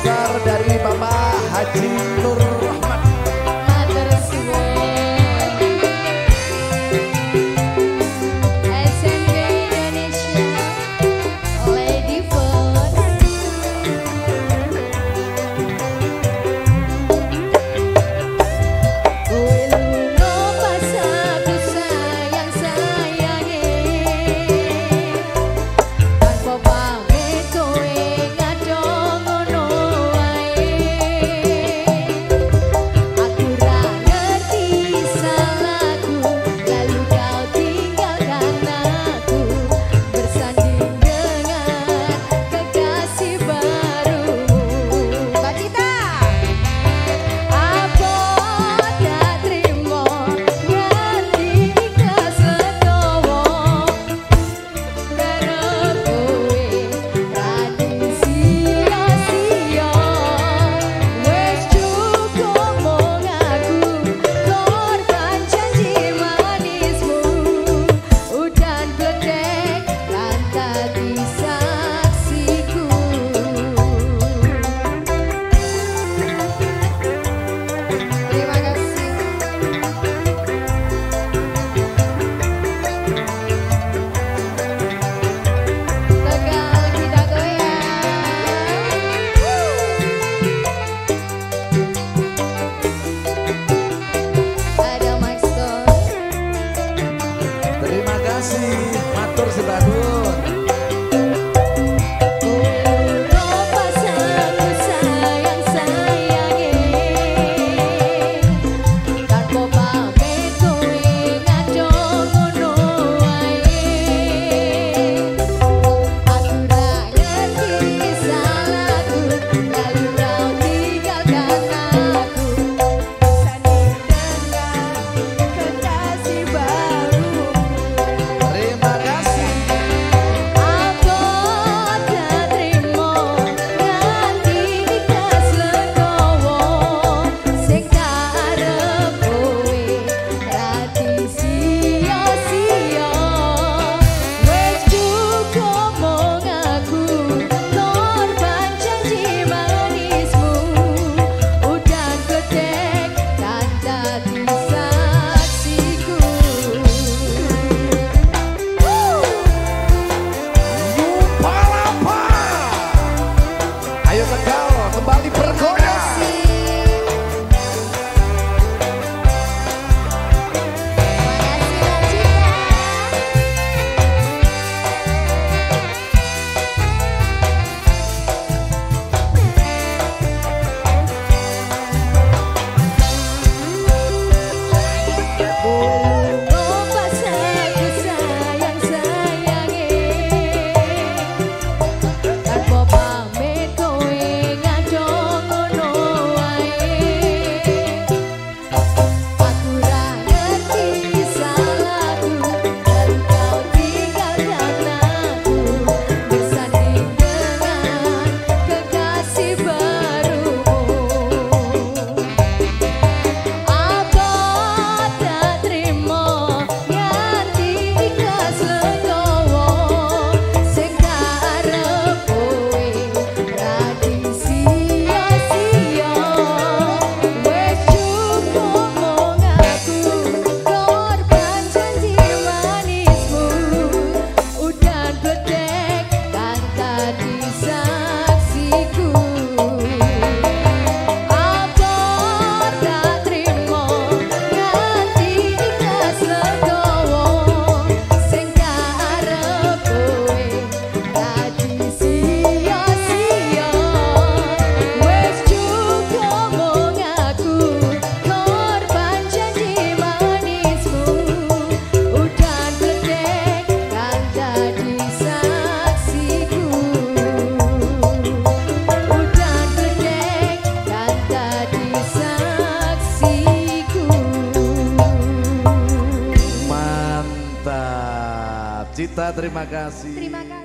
besar dari Bapak Haji 14 da. Oh. Terima kasih. Terima kasih.